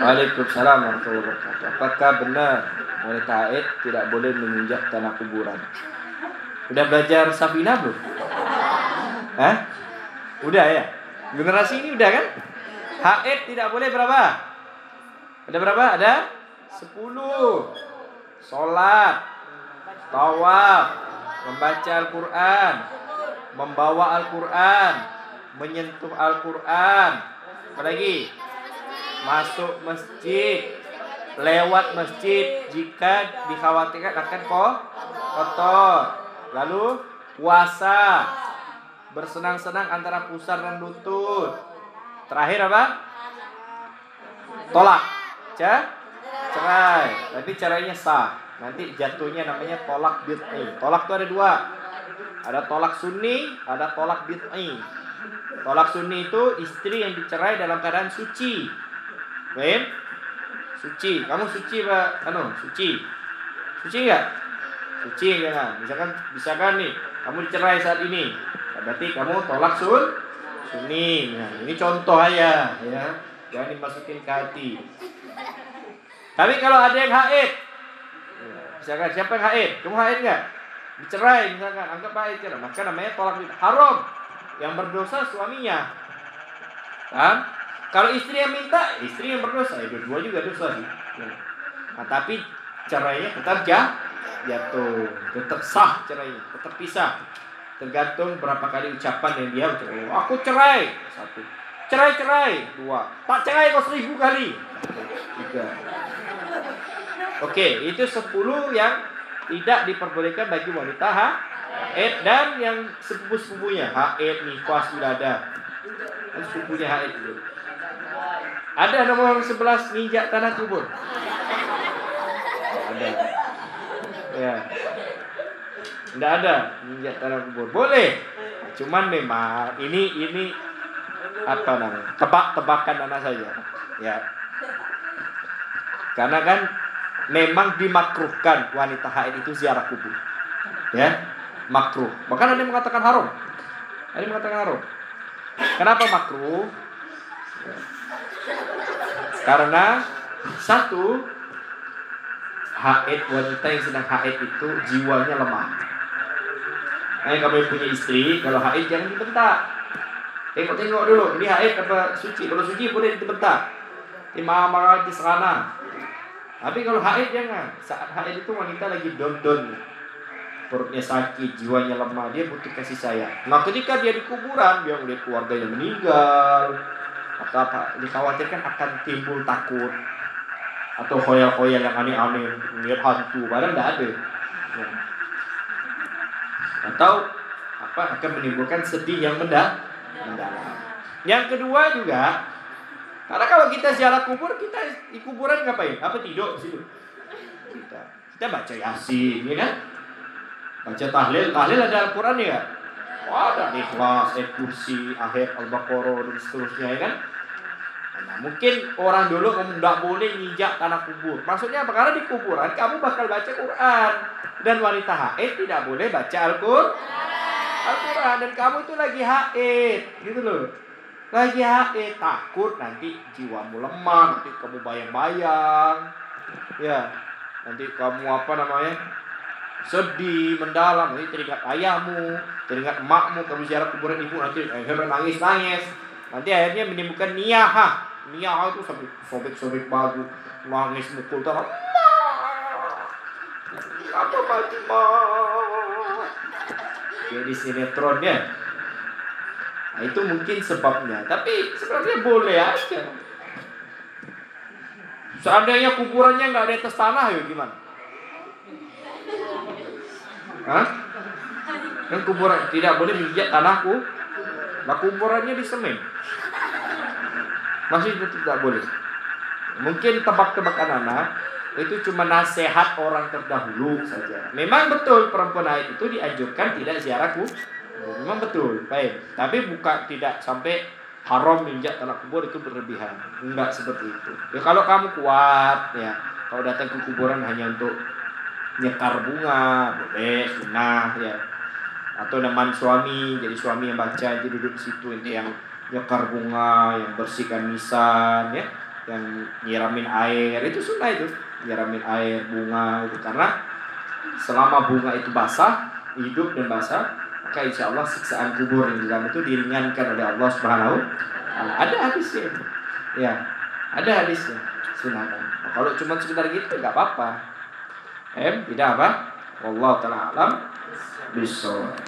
Waalaikumsalam warahmatullahi wabarakatuh. Apakah benar wanita haid tidak boleh menginjak tanah kuburan? Udah belajar Safina belum? Hah? Udah ya? Generasi ini udah kan? Haid tidak boleh berapa? Ada berapa? Ada 10. Salat, tawaf, membaca Al-Qur'an, membawa Al-Qur'an, menyentuh Al-Qur'an. Apa lagi? Masuk masjid, lewat masjid jika dikhawatirkan akan kotor. Lalu puasa, bersenang-senang antara pusar dan lutut. Terakhir apa? Tolak. Ca? Cerai. Tapi caranya sah. Nanti jatuhnya namanya tolak bid'i. Tolak itu ada dua. Ada tolak sunni, ada tolak bid'i. Tolak sunni itu istri yang dicerai dalam keadaan suci. Baik? Suci. Kamu suci, Pak? Anu, suci. Suci enggak? Suci jangan. Misalkan misalkan nih, kamu dicerai saat ini. Berarti kamu tolak sun sunni. Nah, ini contoh aja ya. Jangan dimasukin ke hati. Tapi kalau ada yang haid, misalkan siapa yang haid? Kamu haid nggak? Dicerai misalkan, anggap haid cerai. Maka namanya tolak haram. Yang berdosa suaminya. Kan? Kalau istri yang minta, istri yang berdosa. Ya, dua juga dosa sih. Nah, tapi cerainya tetap jah, jatuh. Tetap sah cerainya. Tetap pisah. Tergantung berapa kali ucapan yang dia ucapkan. Oh, aku cerai. Satu. Cerai-cerai. Dua. Tak cerai kau seribu kali. Tiga. Oke, itu sepuluh yang tidak diperbolehkan bagi wanita ha? haid dan yang sepupu-sepupunya haid, nifas, ada. Dan sepupunya haid itu. Ada nomor 11 nginjak tanah kubur. Ada. Ya. Tidak ada nginjak tanah kubur. Boleh. Cuman memang ini ini apa namanya? Tebak-tebakan anak saja. Ya. Karena kan memang dimakruhkan wanita haid itu ziarah kubur. Ya, makruh. Bahkan ada yang mengatakan haram. Ada yang mengatakan haram. Kenapa makruh? Karena satu haid wanita yang sedang haid itu jiwanya lemah. Nah, kamu punya istri, kalau haid jangan dibentak. Tengok-tengok dulu, ini haid apa suci? Kalau suci boleh dibentak. Imam di sana. Tapi kalau haid jangan. Saat haid itu wanita lagi don-don. Perutnya sakit, jiwanya lemah, dia butuh kasih sayang. Nah ketika dia di kuburan, dia melihat keluarganya meninggal, atau apa, dikhawatirkan akan timbul takut atau khoyal-khoyal yang aneh-aneh, melihat hantu, padahal tidak ada. Ya. Atau apa akan menimbulkan sedih yang mendalam. Yang kedua juga karena kalau kita ziarah kubur, kita di kuburan ngapain? Apa tidur situ? Kita, kita baca yasin, ya kan? Baca tahlil, tahlil ada Al-Quran ya? Ada ikhlas, ayat akhir Al-Baqarah dan seterusnya ya kan? Nah, mungkin orang dulu ngomong tidak boleh nginjak tanah kubur. Maksudnya apa? Karena di kuburan kamu bakal baca Quran dan wanita haid tidak boleh baca Al-Quran. Al-Quran dan kamu itu lagi haid, gitu loh lagi haid takut nanti jiwamu lemah nanti kamu bayang-bayang ya nanti kamu apa namanya sedih mendalam. Nanti teringat ayahmu teringat emakmu kamu ziarah kuburan ibu. Nanti akhirnya nangis nangis. Nanti akhirnya menimbulkan niyaha niyaha itu sampai sobek-sobek baju nangis mukul tanah apa Fatimah jadi sinetronnya Nah, itu mungkin sebabnya. Tapi sebenarnya boleh aja. Seandainya kuburannya nggak ada atas tanah ya gimana? Hah? Kan kuburan tidak boleh menginjak tanahku. Nah kuburannya di semen. Masih itu tidak boleh. Mungkin tebak-tebakan anak itu cuma nasihat orang terdahulu saja. Memang betul perempuan haid itu dianjurkan tidak ziarah Memang betul, baik. Tapi bukan tidak sampai haram injak tanah kubur itu berlebihan. Enggak seperti itu. Ya kalau kamu kuat ya, kalau datang ke kuburan hanya untuk nyekar bunga, boleh, sunnah ya. Atau teman suami, jadi suami yang baca, jadi duduk di situ ini yang nyekar bunga, yang bersihkan nisan ya. yang nyiramin air itu sunnah itu. Nyiramin air bunga itu. Karena selama bunga itu basah hidup dan basah maka insya Allah siksaan kubur yang di dalam itu diringankan oleh Allah Subhanahu ada hadisnya ya ada hadisnya. Sunnah. Nah, kalau cuma sekedar gitu nggak apa-apa em tidak apa? Allah taala alam. Bisa